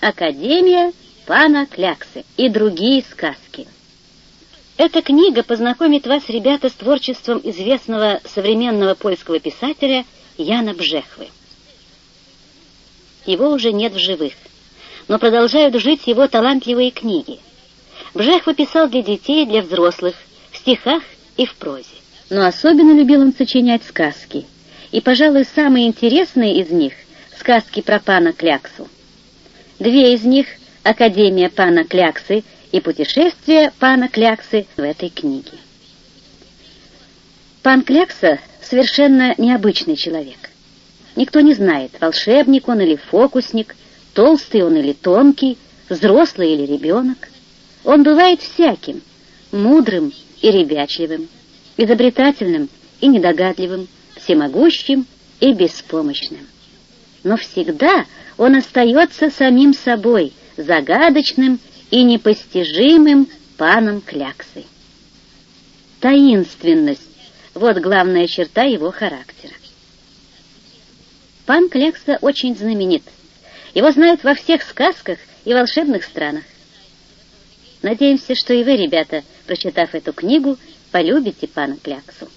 Академия пана Кляксы и другие сказки. Эта книга познакомит вас, ребята, с творчеством известного современного польского писателя Яна Бжехвы. Его уже нет в живых, но продолжают жить его талантливые книги. Бжехва писал для детей и для взрослых, в стихах и в прозе. Но особенно любил он сочинять сказки, и, пожалуй, самые интересные из них — сказки про пана Кляксу. Две из них — «Академия пана Кляксы» и «Путешествие пана Кляксы» в этой книге. Пан Клякса — совершенно необычный человек. Никто не знает, волшебник он или фокусник, толстый он или тонкий, взрослый или ребенок. Он бывает всяким, мудрым и ребячливым, изобретательным и недогадливым, всемогущим и беспомощным. Но всегда он остается самим собой, загадочным и непостижимым паном Кляксы. Таинственность — вот главная черта его характера. Пан Клякса очень знаменит. Его знают во всех сказках и волшебных странах. Надеемся, что и вы, ребята, прочитав эту книгу, полюбите пана Кляксу.